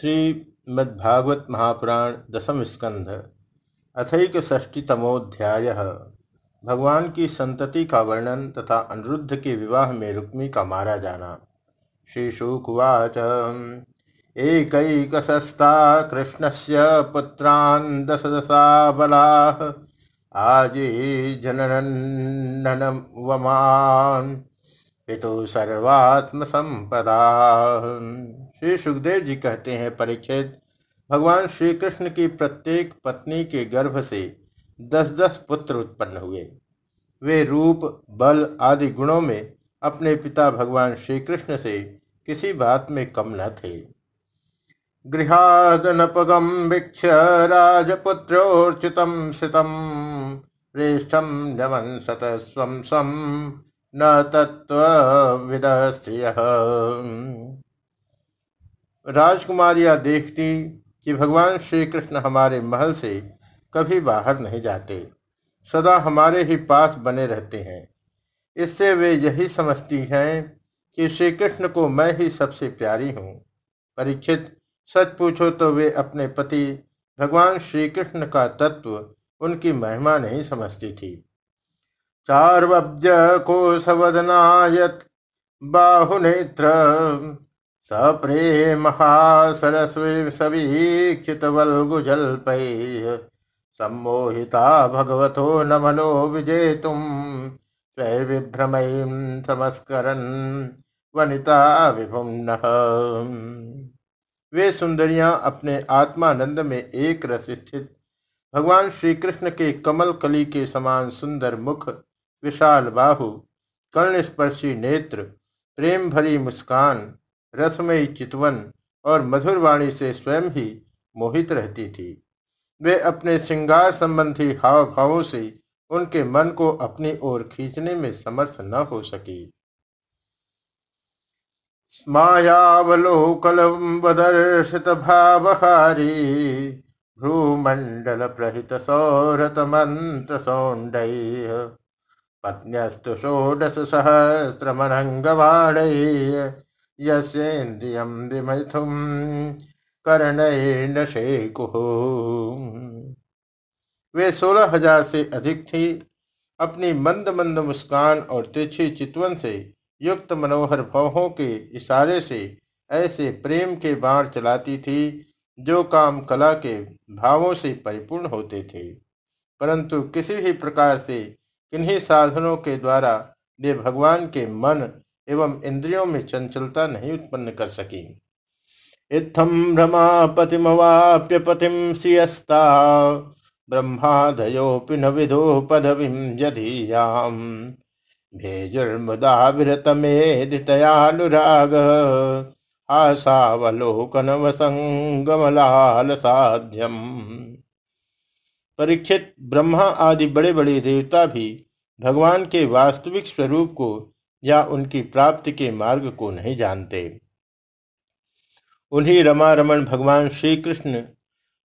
श्रीमद्भागवत महापुराण दसम स्कंध अथैक भगवान की संतति का वर्णन तथा अनिरुद्ध के विवाह में रुक्मी का मारा जाना। श्री शुकुवाच एकैकशस्ता कृष्णस्य पुत्रान् दश दशा बला, आजी जननन् वमान् पितु सर्वात्म संपदा श्री सुखदेव जी कहते हैं परीक्षित भगवान श्री कृष्ण की प्रत्येक पत्नी के गर्भ से दस दस पुत्र उत्पन्न हुए। वे रूप, बल आदि गुणों में अपने पिता भगवान श्री कृष्ण से किसी बात में कम न थे। गृहादनपगम वीक्ष राजपुत्रोर्चितम सितम श्रेष्ठम सत स्वम स्वम न तत्व स्त्रिय। राजकुमारियाँ देखती कि भगवान श्री कृष्ण हमारे महल से कभी बाहर नहीं जाते। सदा हमारे ही पास बने रहते हैं। इससे वे यही समझती हैं कि श्री कृष्ण को मैं ही सबसे प्यारी हूँ। परीक्षित, सच पूछो तो वे अपने पति भगवान श्री कृष्ण का तत्व उनकी महिमा नहीं समझती थी। चार्वज चार्वब्ज कोशवदनायत बाहुनेत्र सप्रेमहासरस्वीक्षितवल्गुजल्पैः सम्मोहिता भगवतो न मनो विजेतुं त्रैर्विभ्रमयीं समस्करन् वनिता विभुम वे सुंदरियाँ अपने आत्मानंद में एक रस स्थित, भगवान श्री कृष्ण के कमल कली के समान सुंदर मुख, विशाल बाहु, कर्ण स्पर्शी नेत्र, प्रेम भरी मुस्कान रसमयी चितवन और मधुर वाणी से स्वयं ही मोहित रहती थी। वे अपने श्रृंगार संबंधी हाव भावों से उनके मन को अपनी ओर खींचने में समर्थ न हो सकी। मायावलोकलम्बदर्शित भावहारी भ्रूमण्डल प्रहित सौरत मंत्र सौण्डैः पत्न्यस्तु षोडश सहस्रमरङ्गवाणैः यस्येन्द्रियं विमथुं कर्णैर्न शेकुः। वे सोलह हज़ार से अधिक थी, अपनी मंद मंद मुस्कान और तिरछी चितवन से युक्त मनोहर भवों के इशारे से ऐसे प्रेम के बाण चलाती थी, जो काम कला के भावों से परिपूर्ण होते थे। परंतु किसी भी प्रकार से किन्हीं साधनों के द्वारा वे भगवान के मन एवं इंद्रियों में चंचलता नहीं उत्पन्न कर सकी। इत्थम भ्रमा पतिमवाप्य पतिम सियस्ता ब्रह्मादयोपि न विदो पदवीं यधीयाम् भेजुर्मुदा विरतमेदितयानुराग आसावलोकनवसंगमलाल साध्यम परीक्षित ब्रह्मा आदि बड़े बड़े देवता भी भगवान के वास्तविक स्वरूप को या उनकी प्राप्ति के मार्ग को नहीं जानते। उन्हीं रमा रमन भगवान श्री कृष्ण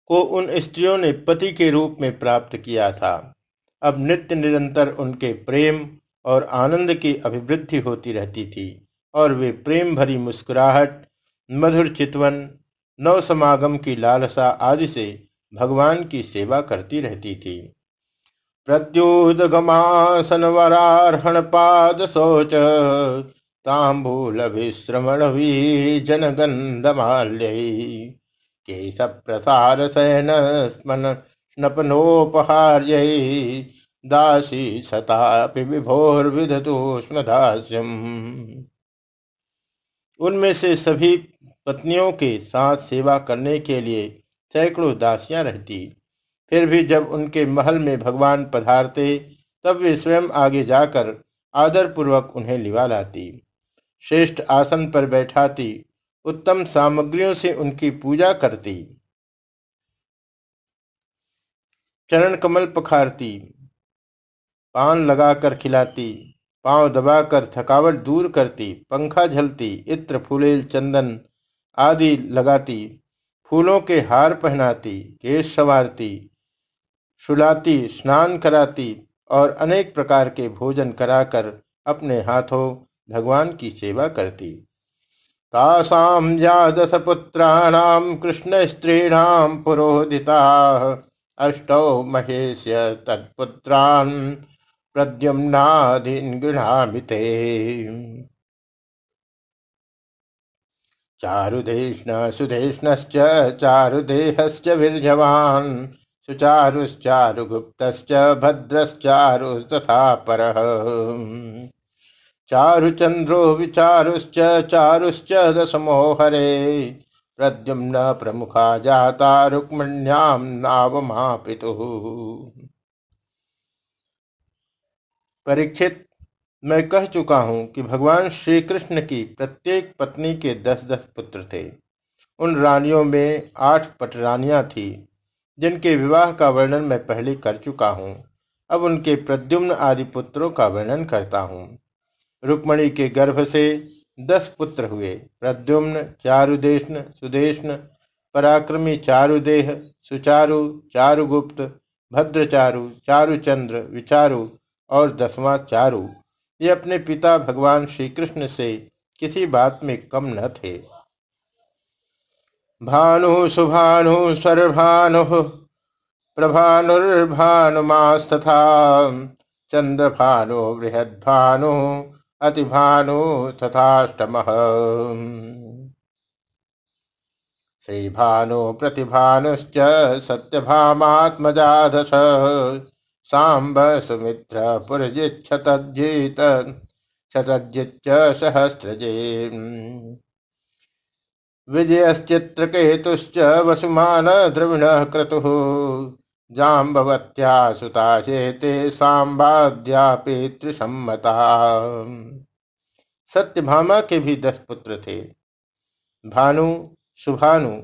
को उन स्त्रियों ने पति के रूप में प्राप्त किया था। अब नित्य निरंतर उनके प्रेम और आनंद की अभिवृद्धि होती रहती थी और वे प्रेम भरी मुस्कुराहट, मधुर चितवन नव समागम की लालसा आदि से भगवान की सेवा करती रहती थी। प्रत्युदगमासन वरार्हण पाद शोच तांबूल विश्रमण जन गंधमाल्य केश प्रसार शयन स्मन स्नपनोपहार्य दासी सतापि विभोर विधतोष्ण दास्यम उनमें से सभी पत्नियों के साथ सेवा करने के लिए सैकड़ों दासियाँ रहती। फिर भी जब उनके महल में भगवान पधारते, तब वे स्वयं आगे जाकर आदर पूर्वक उन्हें लिवा लाती। श्रेष्ठ आसन पर बैठाती, उत्तम सामग्रियों से उनकी पूजा करती। चरण कमल पखारती, पान लगाकर खिलाती, पाँव दबाकर थकावट दूर करती, पंखा झलती, इत्र, फूलेल, चंदन आदि लगाती, फूलों के हार पहनाती, केश संवारती सुलाती स्नान कराती और अनेक प्रकार के भोजन कराकर अपने हाथों भगवान की सेवा करती। तासां या दशपुत्राणां कृष्णस्त्रीणां पुरोहिताः, अष्टौ महेश्य तत्पुत्रान् प्रद्युम्नादीन् गृहामि ते। चारुदेष्ण, सुदेष्णश्च, चारुदेहश्च वीर्यवान् सुचारुश्चारुगुप्तश्च भद्रश्चारुस्तथा परः। चारुचंद्रो विचारुश्च चारुश्च दशमो हरे प्रद्युम्न प्रमुखा जाता रुक्मण्याम नावमापितु। परीक्षित, मैं कह चुका हूँ कि भगवान श्री कृष्ण की प्रत्येक पत्नी के दस दस पुत्र थे। उन रानियों में आठ पटरानियाँ थी। जिनके विवाह का वर्णन मैं पहले कर चुका हूँ, अब उनके प्रद्युम्न आदि पुत्रों का वर्णन करता हूँ। रुक्मणी के गर्भ से दस पुत्र हुए, प्रद्युम्न चारुदेशन सुदेशन पराक्रमी चारुदेह, सुचारु, चारुगुप्त, भद्रचारु, चारुचंद्र, विचारु और दसवां चारु। ये अपने पिता भगवान श्री कृष्ण से किसी बात में कम न थे। भानु सुभानु सर्भानु प्रभानुर्भानुमास्तथा। चंद्रभानु बृहद्भानु अतिभानु तथाष्टम। श्रीभानु प्रतिभानुश्च सत्यभामात्मजाधस सांब सुमित्र पुरजिच्छतज्जित शतज्जिच्च सहस्रजे विजयश्चित्रकेतुश्च वसुमान द्रविण क्रतुः। जाम्बवत्या सुता चेते सांबाद्या पितृसम्मता सत्यभामा के भी दस पुत्र थे। भानु, सुभानु,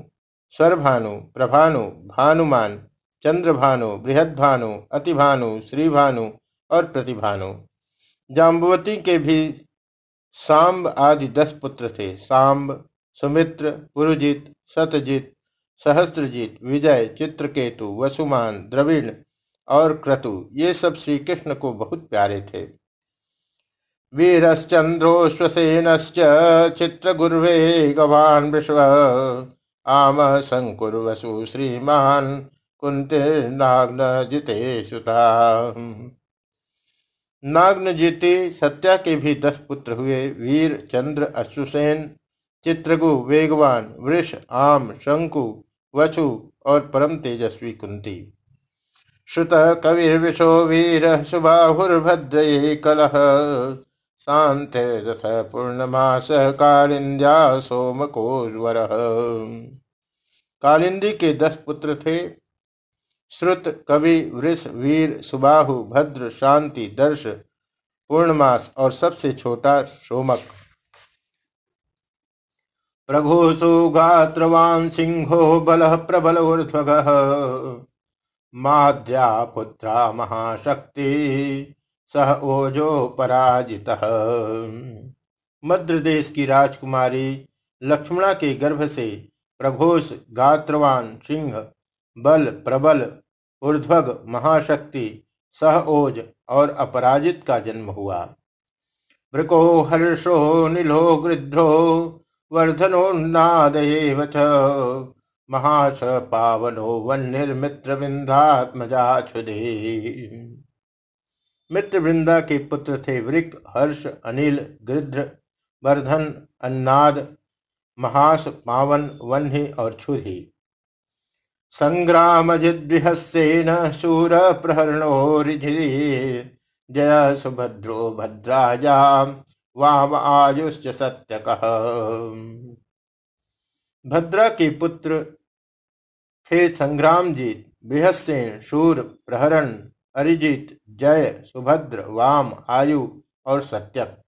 स्वरभानु, प्रभानु, भानुमान, चंद्रभानु, बृहदभानु, अतिभानु, श्रीभानु और प्रतिभानु। जाम्बवती के भी सांब आदि दस पुत्र थे। सांब सुमित्र पुरुजित सतजित, सहस्त्रजीत, विजय, चित्रकेतु, वसुमान, द्रविण और क्रतु, ये सब श्री कृष्ण को बहुत प्यारे थे। वीरश्चंद्रोश्वसेनश्च चित्रगुर्वे गवान विश्व, आम वसु श्रीमान कुंतीर्नाग्न जिते सुता नाग्न जीते सत्या के भी दस पुत्र हुए वीर चंद्र अश्वसेन चित्रगु, वेगवान, वृष, आम, शंकु वसु और परम तेजस्वी कुंती। श्रुत कविर्विशो वीर सुबाहुर्भद्र कलह। शांत पूर्णमास, कालिंद्या सोमकोर कालिंदी के दस पुत्र थे। श्रुत, कवि, वृष, वीर, सुबाहु, भद्र, शांति, दर्श, पूर्णमास और सबसे छोटा सोमक। प्रघोषो गात्रवान् सिंहो बलः प्रबल ऊर्ध्वगः। माद्या पुत्रा महाशक्ति, सह ओजो पराजितः। मध्य देश की राजकुमारी लक्ष्मणा के गर्भ से प्रघोष गात्रवान सिंह बल प्रबल ऊर्ध्वग महाशक्ति, सह ओज और अपराजित का जन्म हुआ। वृको हर्षो, नीलो, गृध्रो वर्धनोन्नादयेव च। महाश पावनो वन्यर्मित्र विंधात्मजाक्षुदे मित्र वृंदा के पुत्र थे वृक, हर्ष, अनिल, गृध्र, वर्धन, अन्नाद महास पावन वन्य और क्षुधि। संग्राम जिद्विहस्येन शूर प्रहरणो जय सुभद्रो भद्राजा वाम आयुष्च सत्य कह भद्रा के पुत्र थे संग्राम जीत बृहस्सेन शूर, प्रहरण, अरिजीत, जय, सुभद्र, वाम, आयु और सत्यक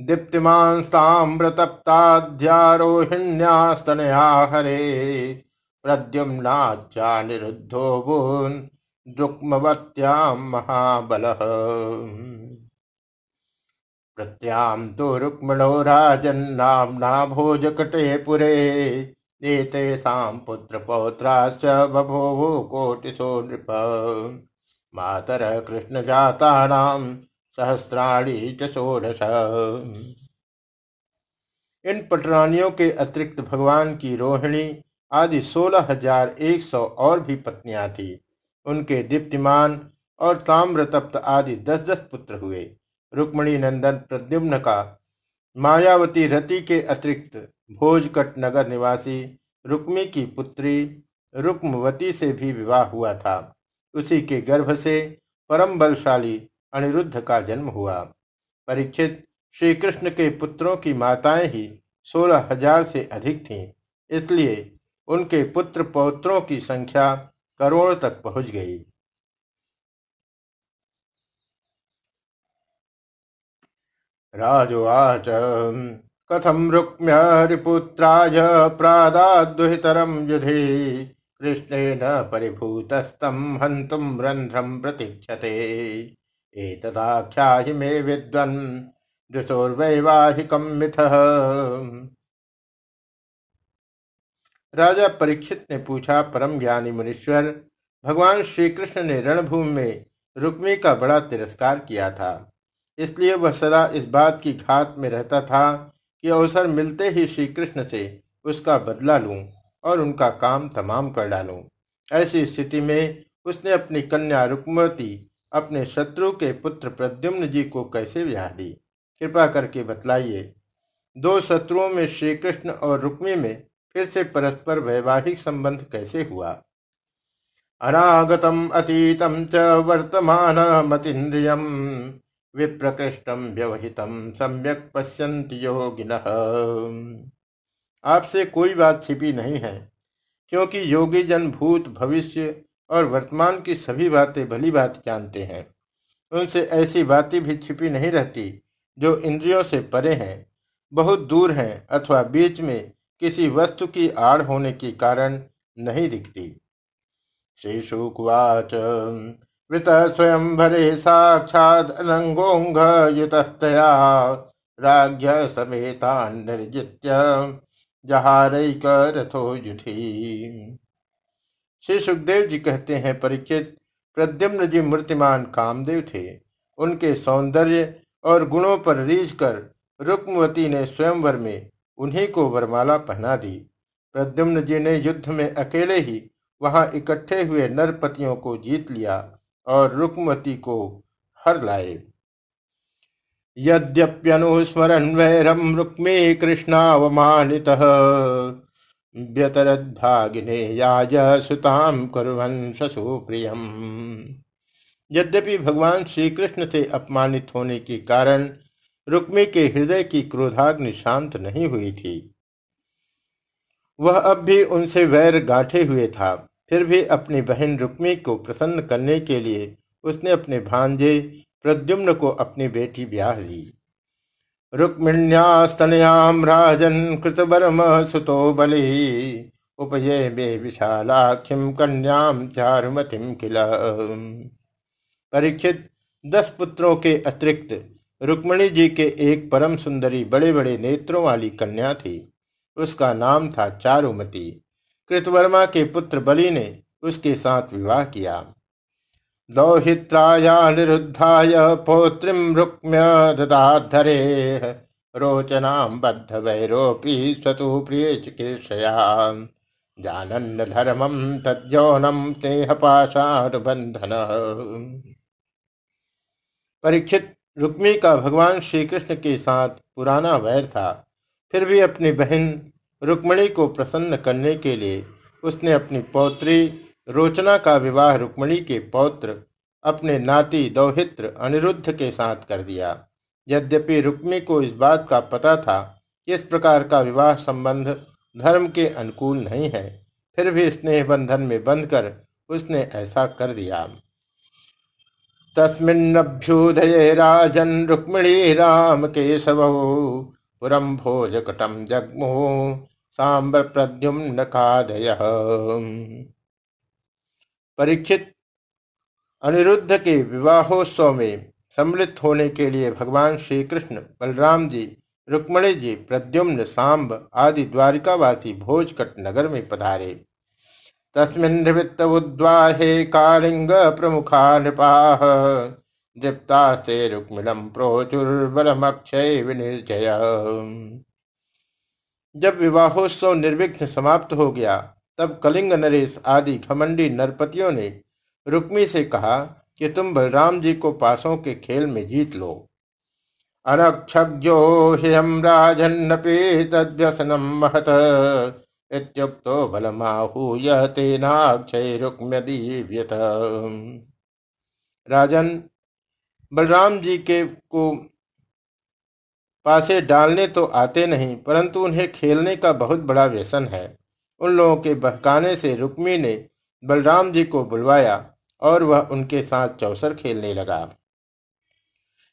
दीप्तिमांस्ताम्रतप्ताध्यारोहिण्यास्तनया हरे प्रद्युम्नाचा निरुद्धो भून् दुक्मवत्यां महाबलः। प्रत्याम तो रुक्मणो राजन्नाम्ना भोजकटे पुरे। एतेषां पुत्रपौत्राश्च बभूवु कोटिशो नृप। मातरः कृष्णजातानां सहस्राणि च षोडश। इन पटरानियों के अतिरिक्त भगवान की रोहिणी आदि सोलह हज़ार एक सौ और भी पत्नियाँ थी। उनके दीप्तिमान और ताम्रतप्त आदि दस दस पुत्र हुए। रुक्मणी नंदन प्रद्युम्न का, मायावती रति के अतिरिक्त भोजकट नगर निवासी रुक्मी की पुत्री रुक्मवती से भी विवाह हुआ था। उसी के गर्भ से परम बलशाली अनिरुद्ध का जन्म हुआ। परीक्षित श्री कृष्ण के पुत्रों की माताएँ ही सोलह हज़ार से अधिक थीं, इसलिए उनके पुत्र पौत्रों की संख्या करोड़ तक पहुँच गई। राजुवाच। कथम रुक्म्य रिपुत्राय प्रादाद्दुहितरम युधे। कृष्णेन परिभूतस्तम हंतुम रंध्रम प्रतीक्षते एतदाख्याहि मे विद्वन् मिथ। राजा परीक्षित ने पूछा, परम ज्ञानी मुनीश्वर, भगवान श्री कृष्ण ने रणभूमि में रुक्मी का बड़ा तिरस्कार किया था। इसलिए वह सदा इस बात की घात में रहता था कि अवसर मिलते ही श्री कृष्ण से उसका बदला लूँ और उनका काम तमाम कर डालूं। ऐसी स्थिति में उसने अपनी कन्या रुक्मती अपने शत्रु के पुत्र प्रद्युम्न जी को कैसे ब्याह दी? कृपा करके बतलाइए। दो शत्रुओं में श्री कृष्ण और रुक्मी में फिर से परस्पर वैवाहिक संबंध कैसे हुआ? अनागतम अतीतम च वर्तमान मतीन्द्रियम विप्रकृष्टम व्यवहितम सम्यक पश्यंत योगिन। आपसे कोई बात छिपी नहीं है, क्योंकि योगी जन भूत भविष्य और वर्तमान की सभी बातें भली बात जानते हैं। उनसे ऐसी बातें भी छिपी नहीं रहती, जो इंद्रियों से परे हैं, बहुत दूर हैं अथवा बीच में किसी वस्तु की आड़ होने के कारण नहीं दिखती। श्री शुकुवाच वृत स्वयं भरे साक्षात अनंगोंग युतस्तया राज्य समेता निर्जित्य जहारैक रथो युधि श्री सुखदेव जी कहते हैं परीक्षित प्रद्युम्न जी मूर्तिमान कामदेव थे। उनके सौंदर्य और गुणों पर रीझ कर रुक्मवती ने स्वयंवर में उन्हीं को वरमाला पहना दी। प्रद्युम्न जी ने युद्ध में अकेले ही वहाँ इकट्ठे हुए नरपतियों को जीत लिया। और रुक्मवती को हर लाए। यद्यप्यनुस्मरन् वैरम रुक्मी कृष्णावमानितः। व्यतरद्भागिने याज सुताम कुर्वन् ससुप्रियम। यद्यपि भगवान श्री कृष्ण से अपमानित होने के कारण रुक्मी के हृदय की क्रोधाग्नि शांत नहीं हुई थी। वह अब भी उनसे वैर गांठे हुए था। फिर भी अपनी बहन रुक्मी को प्रसन्न करने के लिए उसने अपने भांजे प्रद्युम्न को अपनी बेटी ब्याह दी रुक्मिण्यास्तनयाम राजन कृतवर्म सुतो बलि। उपये मे विशालाक्षिम कन्याम चारुमतिम किला। परीक्षित दस पुत्रों के अतिरिक्त रुक्मणी जी के एक परम सुंदरी बड़े बड़े नेत्रों वाली कन्या थी। उसका नाम था चारुमती। कृतवर्मा के पुत्र बलि ने उसके साथ विवाह किया। लौहित्रायानिरुद्धाय पौत्रीं रुक्म्य ददाधरे। रोचनां बद्ध वैरोपी स्वतु प्रिय चिकीर्षया। जानन्न धर्मं तद्यौनं स्नेहपाशानुबंधन परीक्षित रुक्मी का भगवान श्री कृष्ण के साथ पुराना वैर था, फिर भी अपनी बहन रुक्मणी को प्रसन्न करने के लिए उसने अपनी पौत्री रोचना का विवाह रुक्मणी के पौत्र, अपने नाती दौहित्र अनिरुद्ध के साथ कर दिया। यद्यपि रुक्मी को इस बात का पता था कि इस प्रकार का विवाह संबंध धर्म के अनुकूल नहीं है, फिर भी स्नेह बंधन में बंधकर उसने ऐसा कर दिया। तस्मिन्नभ्युदये राजन रुक्मिणी राम केशव पुरम भोजकटम जगमु। सांब प्रद्युम्न खादय परीक्षित अनिरुद्ध के विवाहोत्सव में सम्मिलित होने के लिए भगवान श्री कृष्ण बलराम जी, रुक्मणी जी, प्रद्युम्न, सांब आदि द्वारिकावासी भोजकट नगर में पधारे। तस्मिन् उद्वाहे कालिंग प्रमुखा नृपाः दृप्तास्ते रुक्मिणम प्रोचुर्बलमक्षय विनिर्जय। जब विवाहोत्सव निर्विघ्न समाप्त हो गया, तब कलिंग नरेश आदि घमंडी नरपतियों ने रुक्मी से कहा कि तुम बलराम जी को पासों के खेल में जीत लो। अनक्षज्ञो ह्यम राजन्नपि तद्व्यसनम महत, इत्युक्तो बलमाहूय तेनाक्षय रुक्म्यदीव्यत। राजन, बलराम जी के को पासे डालने तो आते नहीं, परंतु उन्हें खेलने का बहुत बड़ा व्यसन है। उन लोगों के बहकाने से रुक्मी ने बलराम जी को बुलवाया और वह उनके साथ चौसर खेलने लगा।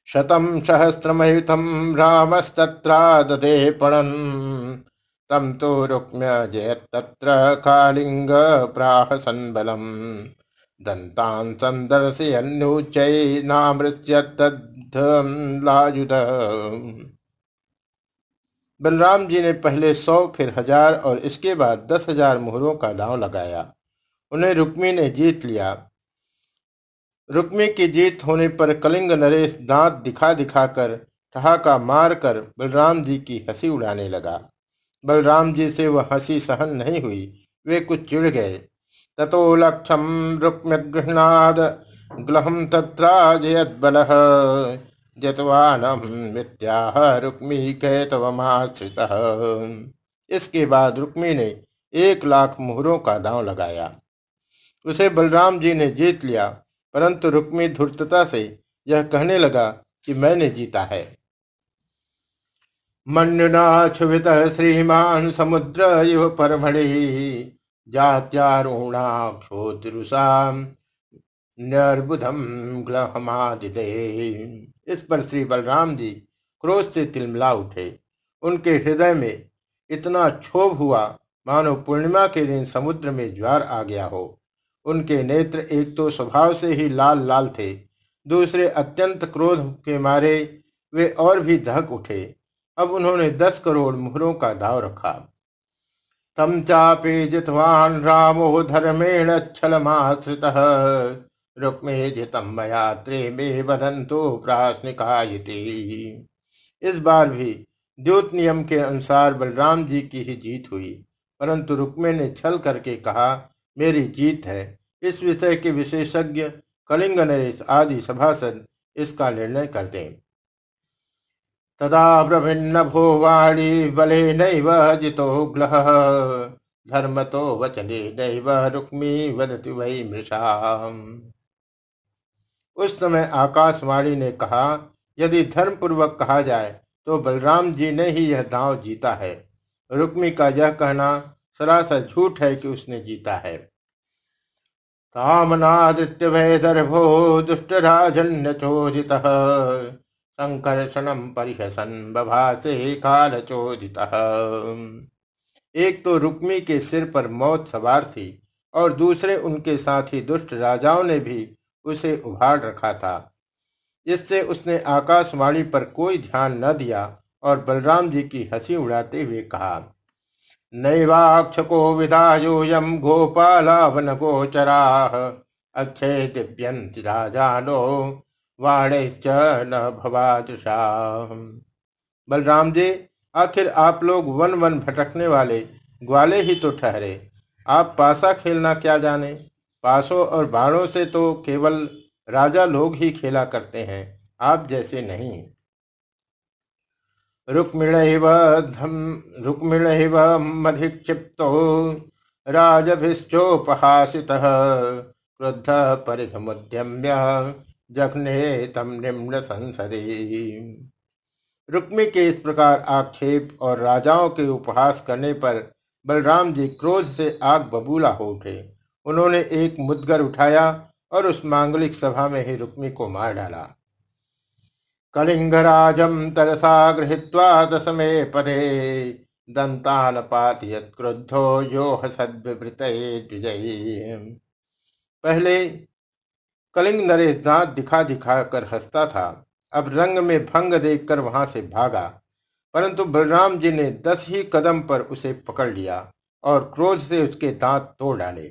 शतम सहस्रमयुतम रामस्तत्रादे पणन। तम तो रुक्म्य जयत तत्र कालिंग प्राह संबलम दंतान संदर्शयन्नुचै नामृत्य लायुध बलराम जी ने पहले सौ, फिर हज़ार और इसके बाद दस हज़ार मुहरों का दांव लगाया। उन्हें रुक्मी ने जीत लिया। रुक्मी की जीत होने पर कलिंग नरेश दांत दिखा दिखाकर ठहाका मार कर बलराम जी की हँसी उड़ाने लगा। बलराम जी से वह हँसी सहन नहीं हुई, वे कुछ चिड़ गए। ततो लक्षम रुक्म गृहनाद ग्लहम तत्राजयत बल जतवानम मित्याह रुक्मी कैतवमाश्रित। इसके बाद रुक्मी ने एक लाख मुहरों का दांव लगाया। उसे बलराम जी ने जीत लिया, परंतु रुक्मी धूर्तता से यह कहने लगा कि मैंने जीता है। मन्युनाक्षुभित श्रीमान समुद्र युव परमणि जात्यारूणाक्षोतिरुषा निर्बुधम ग्लहमादिते। इस पर श्री बलराम जी क्रोध से तिलमिला उठे। उनके हृदय में इतना क्षोभ हुआ, मानो पूर्णिमा के दिन समुद्र में ज्वार आ गया हो। उनके नेत्र एक तो स्वभाव से ही लाल लाल थे, दूसरे अत्यंत क्रोध के मारे वे और भी धक उठे। अब उन्होंने दस करोड़ मुहरों का दाव रखा। तम चापे जितवान रामो धर्मेण छलमाश्रित। रुक्मे मया त्रेमे प्राश्निका इस बार भी द्योत नियम के अनुसार बलराम जी की ही जीत हुई, परंतु रुक्मे ने छल करके कहा, मेरी जीत है। इस विषय के विशेषज्ञ कलिंग नरेश आदि सभासद इसका निर्णय कर दें। तदा प्रभिन्न भोवाणी बले नैव जितो ग्लह। धर्म तो वचने नैव रुक्मी वदति वही मृषा उस समय आकाशवाणी ने कहा, यदि धर्म पूर्वक कहा जाए तो बलराम जी ने ही यह दांव जीता है। रुक्मी का यह कहना सरासर झूठ है कि उसने जीता है। तामनादित्य वैदर्भो दुष्ट राजन्य चोदित संकर्षणम परिहसन बभासे काल चोदित एक तो रुक्मी के सिर पर मौत सवार थी और दूसरे उनके साथी दुष्ट राजाओं ने भी उसे उभार रखा था। इससे उसने आकाशवाणी पर कोई ध्यान न दिया और बलराम जी की हँसी उड़ाते हुए कहा नैवाक्षको विधायोयम गोपालावन गोचरा अक्षय दिव्यंति राजानो वाणिश्च न भवादृषा बलराम जी, आखिर आप लोग वन वन भटकने वाले ग्वाले ही तो ठहरे। आप पासा खेलना क्या जाने? पासों और बाणों से तो केवल राजा लोग ही खेला करते हैं, आप जैसे नहीं। रुक्मिण रुक्मिण मधिक्षिप्तो, राजभिश्चोपहासित, क्रुद्ध परिधमुद्यम्य, जघने तम निम्न संसदे। रुक्मी के इस प्रकार आक्षेप और राजाओं के उपहास करने पर बलराम जी क्रोध से आग बबूला हो उठे। उन्होंने एक मुदगर उठाया और उस मांगलिक सभा में ही रुक्मी को मार डाला। कलिंगराजम तरसा गृहीत्वा दशमे पदे दंतान पातियत क्रुद्धो यो हसद्विवृत पहले कलिंग नरेश दांत दिखा दिखा कर हंसता था। अब रंग में भंग देखकर वहाँ से भागा, परंतु बलराम जी ने दस ही कदम पर उसे पकड़ लिया और क्रोध से उसके दांत तोड़ डाले।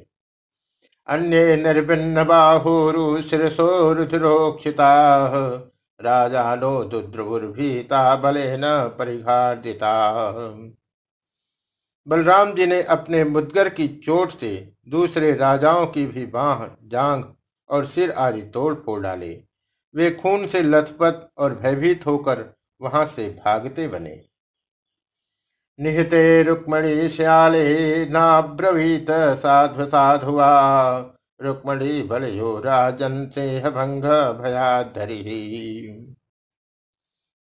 अन्ये निर्भिन्न बाहुरु शिरसो रुधिरोक्षिता राजानो दुद्रुर्भीता बलेन परिघार्दिता। बलराम जी ने अपने मुदगर की चोट से दूसरे राजाओं की भी बाह जांग और सिर आदि तोड़ फोड़ डाले। वे खून से लथपथ और भयभीत होकर वहाँ से भागते बने। निहते रुक्मणी श्याले नाब्रवीत साधु साधुआ। रुक्मणी बलयो राजन सिंह भंग भयाधरी।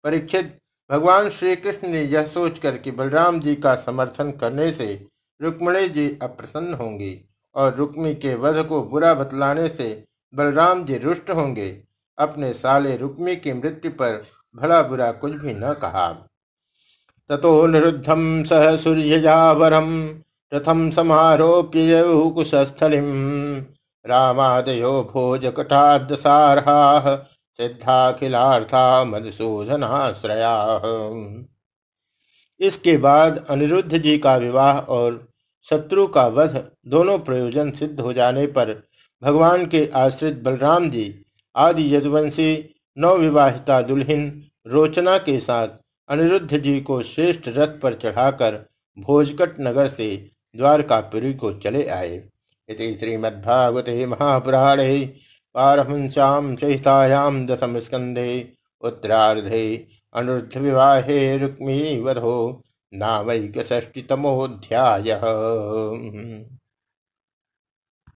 परीक्षित, भगवान श्री कृष्ण ने यह सोचकर कि बलराम जी का समर्थन करने से रुक्मणी जी अप्रसन्न होंगी और रुक्मी के वध को बुरा बतलाने से बलराम जी रुष्ट होंगे, अपने साले रुक्मी की मृत्यु पर भला बुरा कुछ भी न कहा। ततो निरुद्धम सह सूर्यजावरम प्रथम समारोप्य कुशस्थलिम रामादयो भोज कटादसारहा सिद्धाखिलार्था मधुसूदनाश्रया। इसके बाद अनिरुद्ध जी का विवाह और शत्रु का वध दोनों प्रयोजन सिद्ध हो जाने पर भगवान के आश्रित बलराम जी, आदि यदुवंशी, नवविवाहिता दुल्हिन रोचना के साथ अनिरुद्ध जी को श्रेष्ठ रथ पर चढ़ाकर भोजकट नगर से द्वारकापुरी को चले आए। इति श्रीमद्भागवते महापुराणे पारहंस्यां चहितायां दशम स्कंधे उत्तरार्धे अनिरुद्ध विवाहे रुक्मी वधो नामैकषष्टितमोऽध्यायः